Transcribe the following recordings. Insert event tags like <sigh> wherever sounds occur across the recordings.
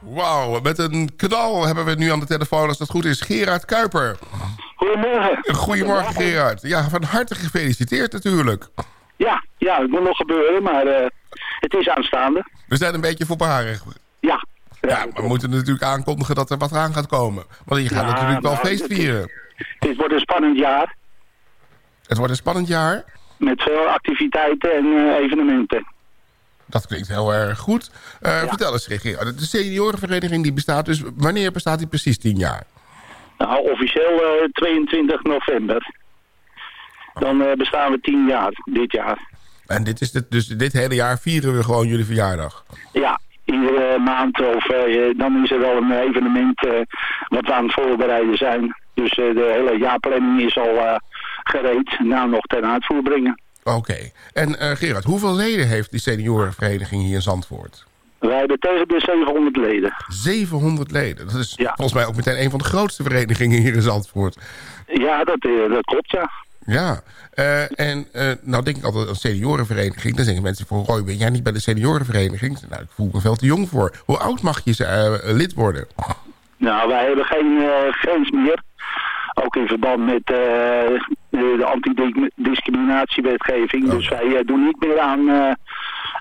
Wauw, met een knal hebben we nu aan de telefoon, als dat goed is, Gerard Kuiper. Goedemorgen. Goedemorgen Gerard. Ja, van harte gefeliciteerd natuurlijk. Ja, ja, het moet nog gebeuren, maar uh, het is aanstaande. We zijn een beetje voorbarig. Ja. Ja, we moeten natuurlijk aankondigen dat er wat aan gaat komen. Want je gaat ja, natuurlijk wel feest vieren. Dit wordt een spannend jaar. Het wordt een spannend jaar? Met veel activiteiten en uh, evenementen. Dat klinkt heel erg goed. Uh, ja. Vertel eens, Gerard. De seniorenvereniging die bestaat dus... Wanneer bestaat die precies tien jaar? Nou, officieel uh, 22 november. Dan uh, bestaan we tien jaar, dit jaar. En dit is het, dus dit hele jaar vieren we gewoon jullie verjaardag? Ja, iedere maand of dan is er wel een evenement wat we aan het voorbereiden zijn. Dus de hele jaarplanning is al gereed, nou nog ten uitvoer brengen. Oké. En Gerard, hoeveel leden heeft die seniorenvereniging hier in Zandvoort? Wij hebben tegen de 700 leden. 700 leden? Dat is ja. volgens mij ook meteen een van de grootste verenigingen hier in Zandvoort. Ja, dat, dat klopt, ja. Ja, uh, en uh, nou denk ik altijd een seniorenvereniging. Dan zeggen mensen van, Roy, ben jij niet bij de seniorenvereniging? Nou, ik voel me veel te jong voor. Hoe oud mag je uh, lid worden? Nou, wij hebben geen grens meer. Ook in verband met de antidiscriminatiewetgeving. Oh. Dus wij doen niet meer aan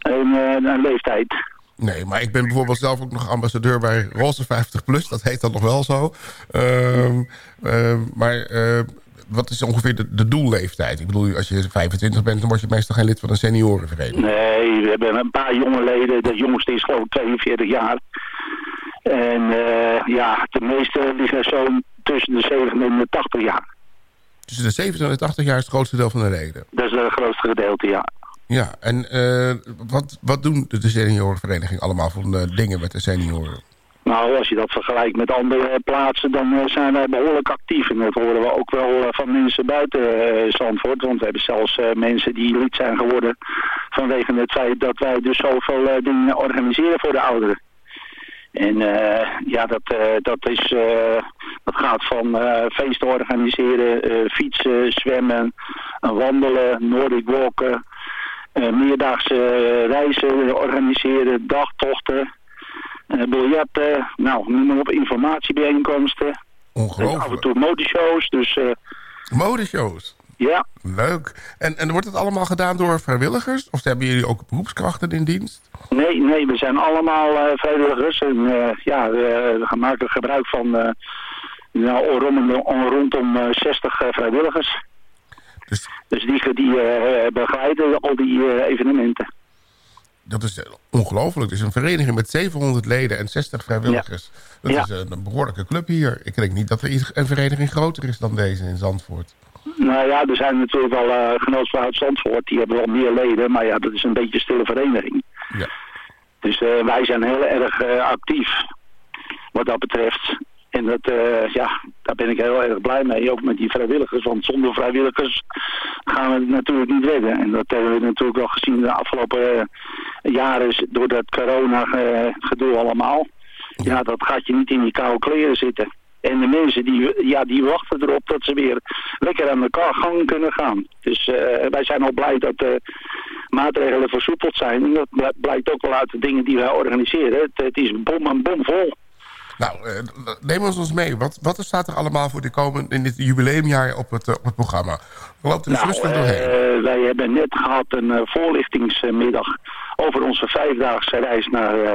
een, een leeftijd. Nee, maar ik ben bijvoorbeeld zelf ook nog ambassadeur bij Roze 50 Plus. Dat heet dan nog wel zo. Uh, uh, maar uh, wat is ongeveer de, de, doelleeftijd? Ik bedoel, als je 25 bent, dan word je meestal geen lid van een seniorenvereniging. Nee, we hebben een paar jonge leden. De jongste is gewoon 42 jaar. En ja, de meeste liggen zo tussen de 70 en de 80 jaar. Tussen de 70 en de 80 jaar is het grootste deel van de leden? Dat is het grootste gedeelte, ja. Ja, en uh, wat, wat doen de seniorenvereniging allemaal voor uh, dingen met de senioren? Nou, als je dat vergelijkt met andere plaatsen, dan zijn wij behoorlijk actief. En dat horen we ook wel van mensen buiten Zandvoort. Want we hebben zelfs mensen die lid zijn geworden vanwege het feit dat wij dus zoveel dingen organiseren voor de ouderen. En ja, dat, dat, is, dat gaat van feesten organiseren, fietsen, zwemmen, wandelen, Nordic walken, meerdaagse reizen organiseren, dagtochten biljetten, nou, noem maar op, informatiebijeenkomsten. Ongelooflijk. af en toe modeshows, dus... Modeshows? Ja. Leuk. En, en wordt het allemaal gedaan door vrijwilligers? Of hebben jullie ook beroepskrachten in dienst? Nee, nee, we zijn allemaal uh, vrijwilligers. En uh, ja, we, we maken gebruik van uh, nou, rondom, rondom 60 vrijwilligers. Dus, dus die, die begeleiden al die evenementen dat is ongelooflijk. Het is een vereniging met 700 leden en 60 vrijwilligers. Dat is een behoorlijke club hier. Ik denk niet dat er een vereniging groter is dan deze in Zandvoort. Nou ja, er zijn natuurlijk wel uh, genootschap uit Zandvoort. Die hebben wel meer leden. Maar ja, dat is een beetje een stille vereniging. Ja. Dus uh, wij zijn heel erg uh, actief wat dat betreft. En dat, uh, ja, daar ben ik heel erg blij mee, ook met die vrijwilligers. Want zonder vrijwilligers gaan we het natuurlijk niet redden. En dat hebben we natuurlijk wel gezien de afgelopen uh, jaren door dat corona-gedoe uh, allemaal. Ja. ja, dat gaat je niet in die koude kleren zitten. En de mensen die, ja, die wachten erop dat ze weer lekker aan elkaar gang kunnen gaan. Dus uh, wij zijn al blij dat de maatregelen versoepeld zijn. En dat blijkt ook wel uit de dingen die wij organiseren. Het, het is bom en bom vol. Nou, uh, neem ons eens mee. Wat, wat staat er allemaal voor de komende, in dit jubileumjaar op het, uh, op het programma? Loopt er nou, rustig doorheen. Uh, wij hebben net gehad een voorlichtingsmiddag over onze vijfdaagse reis naar uh,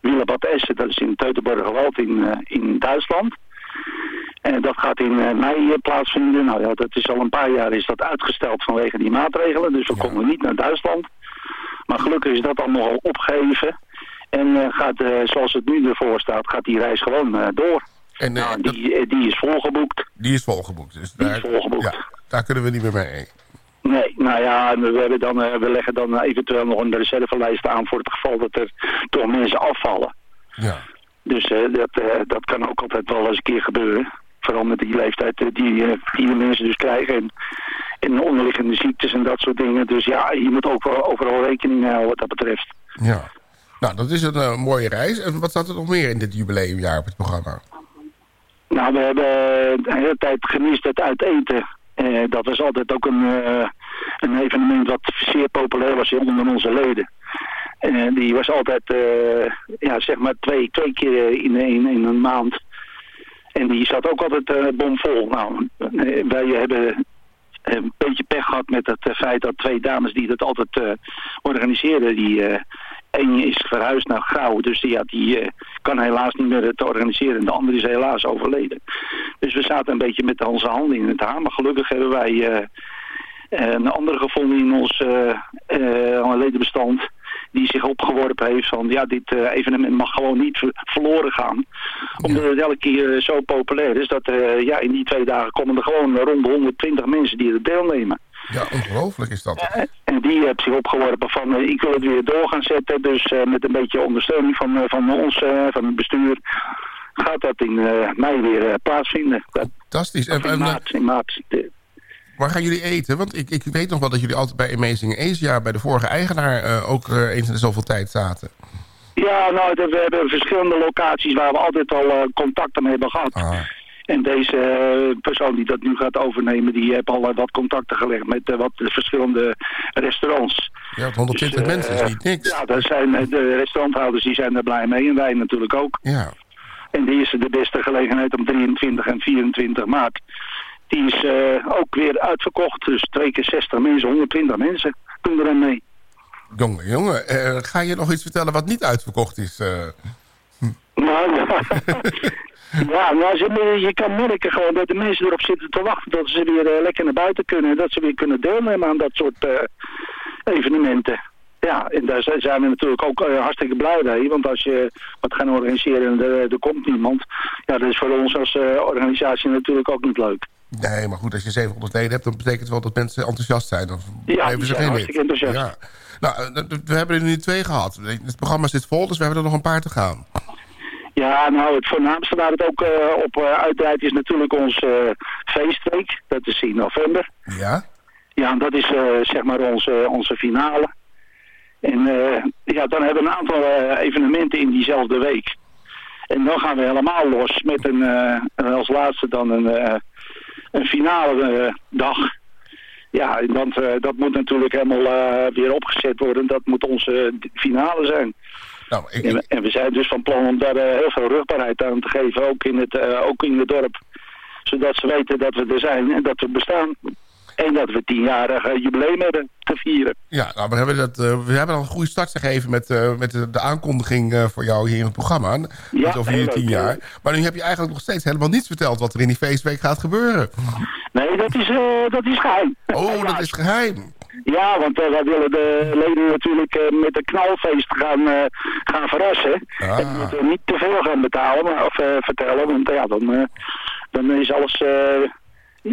Willebad Essen. Dat is in Teutoburgerwald in, in Duitsland. En dat gaat in mei plaatsvinden. Nou ja, dat is al een paar jaar is dat uitgesteld vanwege die maatregelen. Dus we ja. komen niet naar Duitsland. Maar gelukkig is dat dan nogal opgegeven. En uh, gaat, uh, zoals het nu ervoor staat, gaat die reis gewoon uh, door. En, nou, die, die is volgeboekt. Die is volgeboekt. Dus die daar, is volgeboekt. Ja, daar kunnen we niet meer mee. Nee, nou ja, we, hebben dan, we leggen dan eventueel nog een reservelijst aan voor het geval dat er toch mensen afvallen. Ja. Dus dat, dat kan ook altijd wel eens een keer gebeuren. Vooral met die leeftijd die, die de mensen dus krijgen. En, en onderliggende ziektes en dat soort dingen. Dus ja, je moet ook wel overal rekening houden wat dat betreft. Ja. Nou, dat is een uh, mooie reis. En wat staat er nog meer in dit jubileumjaar op het programma? Nou, we hebben de hele tijd gemist het uit eten. Uh, dat was altijd ook een, een evenement wat zeer populair was onder onze leden. En die was altijd, ja, zeg maar twee, twee keer in, in, in een maand. En die zat ook altijd bomvol. Nou, wij hebben een beetje pech gehad met het feit dat twee dames die dat altijd organiseerden, die Eén is verhuisd naar Grauw, dus die, ja, die uh, kan helaas niet meer te organiseren. De andere is helaas overleden. Dus we zaten een beetje met onze handen in het haar. Maar gelukkig hebben wij uh, een andere gevonden in ons uh, ledenbestand die zich opgeworpen heeft van ja, dit evenement mag gewoon niet verloren gaan. Omdat het elke keer zo populair is dat ja, in die twee dagen komen er gewoon rond de 120 mensen die er deelnemen. Ja, ongelooflijk is dat. En die heeft zich opgeworpen van ik wil het weer door gaan zetten. Dus met een beetje ondersteuning van, van ons, van het bestuur, gaat dat in mei weer plaatsvinden. Fantastisch. En, in maart. In maart Waar gaan jullie eten? Want ik, ik weet nog wel dat jullie altijd bij Amazing Asia... bij de vorige eigenaar uh, ook uh, eens in zoveel tijd zaten. Ja, nou, we hebben verschillende locaties waar we altijd al uh, contacten mee hebben gehad. Ah. En deze persoon die dat nu gaat overnemen, die heeft al wat contacten gelegd met wat verschillende restaurants. Ja, 120 dus, mensen is niet niks. Ja, daar zijn, de restauranthouders die zijn er blij mee en wij natuurlijk ook. Ja. En die is de beste gelegenheid om 23 en 24 maart die is uh, ook weer uitverkocht. Dus twee keer 60 mensen, 120 mensen doen er aan mee. Jongen, jongen. Uh, ga je nog iets vertellen wat niet uitverkocht is? Uh... Nou, ja. <laughs> <laughs> ja, nou, je, je kan merken gewoon dat de mensen erop zitten te wachten dat ze weer lekker naar buiten kunnen. Dat ze weer kunnen deelnemen aan dat soort evenementen. Ja, en daar zijn we natuurlijk ook hartstikke blij mee. Want als je wat gaat organiseren en er, er komt niemand... ja, dat is voor ons als organisatie natuurlijk ook niet leuk. Nee, maar goed, als je 700 leden hebt... dan betekent het wel dat mensen enthousiast zijn. Dan ja, hebben ze geen lid. enthousiast. Ja. Nou, eh, we hebben er nu twee gehad. Het programma zit vol, dus we hebben er nog een paar te gaan. Ja, nou, het voornaamste waar het ook uh, op uh, uitdraait is natuurlijk onze feestweek. Dat is in november. Ja? Ja, dat is zeg maar onze, onze finale. En ja, dan hebben we een aantal evenementen in diezelfde week. En dan gaan we helemaal los met een, als laatste dan een een finale eh, dag. Ja, eh, dat moet natuurlijk helemaal eh, weer opgezet worden. Dat moet onze finale zijn. Nou, ik... en, en, we zijn dus van plan om daar heel veel rugbaarheid aan te geven, ook in het, ook in het dorp. Zodat ze weten dat we er zijn en dat we bestaan. En dat we tienjarig jubileum hebben te vieren. Ja, nou, we, hebben dat, uh, we hebben al een goede start gegeven met, uh, met de, de aankondiging uh, voor jou hier in het programma. Ja, over hier tien jaar. Maar nu heb je eigenlijk nog steeds helemaal niets verteld wat er in die feestweek gaat gebeuren. Nee, dat is, dat is geheim. Oh, dat is geheim. Ja, want wij willen de leden natuurlijk met een knalfeest gaan, gaan verrassen. Ah. En moeten niet te veel gaan betalen, maar, of vertellen, want ja, dan, dan is alles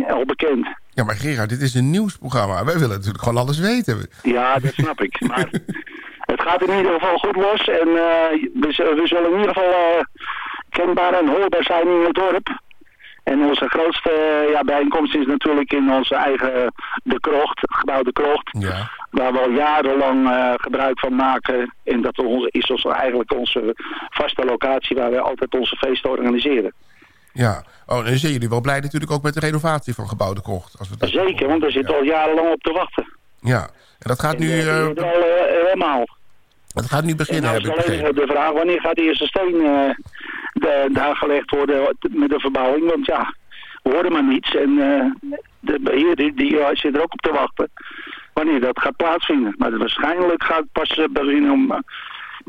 al bekend. Ja, maar Gerard, dit is een nieuwsprogramma. Wij willen natuurlijk gewoon alles weten. Ja, dat snap ik. Maar <laughs> het gaat in ieder geval goed los. En uh, we, we, zullen in ieder geval uh, kenbaar en hoorbaar zijn in het dorp. En onze grootste uh, ja, bijeenkomst is natuurlijk in onze eigen De Krocht, gebouw De Krocht. Ja. Waar we al jarenlang gebruik van maken. En dat is ons eigenlijk onze vaste locatie waar we altijd onze feesten organiseren. Ja, oh, dan zijn jullie wel blij natuurlijk ook met de renovatie van gebouw de Krocht. Als we Zeker, want daar zit al jarenlang op te wachten. Ja, en dat gaat nu... Uh, al uh, helemaal. Dat gaat nu beginnen, heb ik begrepen. de vraag, wanneer gaat de eerste steen de, daar gelegd worden met de verbouwing? Want ja, we horen maar niets. En de beheer die, zit er ook op te wachten wanneer dat gaat plaatsvinden. Maar waarschijnlijk gaat het pas beginnen om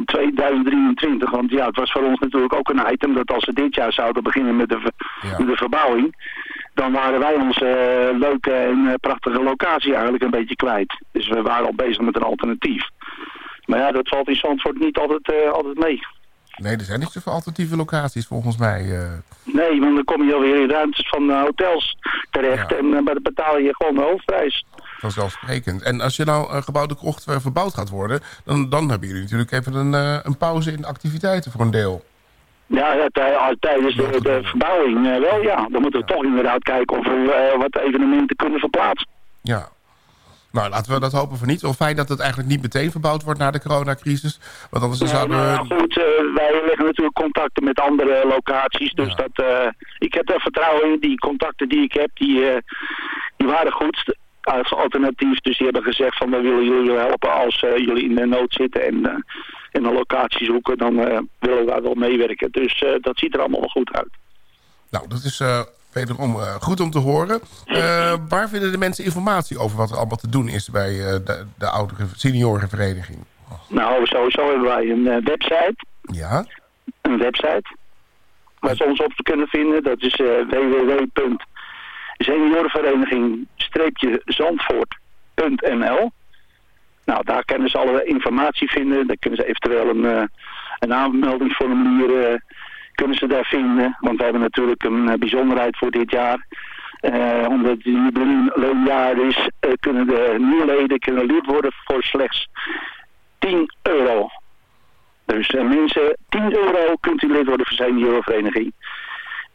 2023. Want ja, het was voor ons natuurlijk ook een item dat als we dit jaar zouden beginnen met de, de verbouwing, dan waren wij onze uh, leuke en prachtige locatie eigenlijk een beetje kwijt. Dus we waren al bezig met een alternatief. Maar ja, dat valt in Zandvoort niet altijd, uh, altijd mee. Nee, er zijn niet zoveel alternatieve locaties volgens mij. Nee, want dan kom je alweer in ruimtes van hotels terecht en dan betaal je gewoon de hoofdprijs vanzelfsprekend. En als je nou een gebouwde krocht verbouwd gaat worden... Dan, dan hebben jullie natuurlijk even een, een pauze in activiteiten voor een deel. Ja, ja tijdens de, de verbouwing wel, ja. Dan moeten we toch inderdaad kijken of we wat evenementen kunnen verplaatsen. Ja. Nou, laten we dat hopen voor niet. Of fijn dat het eigenlijk niet meteen verbouwd wordt na de coronacrisis. Want anders ja, zouden we... Nou, goed, wij leggen natuurlijk contacten met andere locaties. Dus dat, ik heb er vertrouwen in. Die contacten die ik heb, die, die waren goed als alternatief. Dus die hebben gezegd van we willen jullie helpen als jullie in de nood zitten en in een locatie zoeken. Dan willen we daar wel meewerken. Dus dat ziet er allemaal wel goed uit. Nou, dat is wederom uh, goed om te horen. Uh, waar vinden de mensen informatie over wat er allemaal te doen is bij uh, de, de oudere seniorenvereniging? Nou, sowieso hebben wij een website. Ja. Een website. Waar ze ons op te kunnen vinden. Dat is www.seniorenvereniging-zandvoort.nl Nou, daar kunnen ze alle informatie vinden. Dan kunnen ze eventueel een, een aanmeldingsformulier kunnen ze daar vinden. Want we hebben natuurlijk een eh, bijzonderheid voor dit jaar. Uh, omdat het jubileumjaar is, uh, kunnen de nieuwe leden kunnen lid worden voor slechts 10 euro. Dus mensen, 10 euro kunt u lid worden voor zijn vereniging.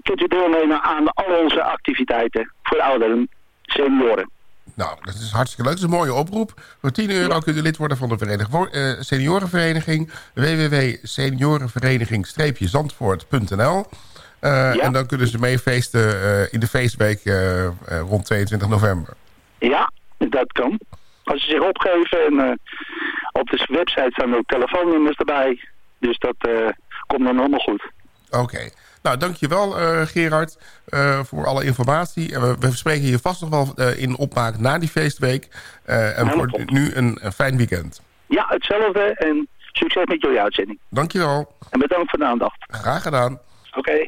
Kunt u deelnemen aan al onze activiteiten voor ouderen, senioren. Nou, dat is hartstikke leuk. Dat is een mooie oproep. Voor 10 euro kunt u lid worden van de vereniging, uh, seniorenvereniging. www.seniorenvereniging-zandvoort.nl uh, En dan kunnen ze meefeesten uh, in de feestweek rond 22 november. Ja, dat kan. Als ze zich opgeven en op de website staan ook telefoonnummers erbij. Dus dat komt dan allemaal goed. Oké. Nou, dankjewel uh, Gerard uh, voor alle informatie. we, we spreken je vast nog wel uh, in opmaak na die feestweek. en voor nu een, een, fijn weekend. Ja, hetzelfde en succes met jullie uitzending. Dankjewel. En bedankt voor de aandacht. Graag gedaan. Oké.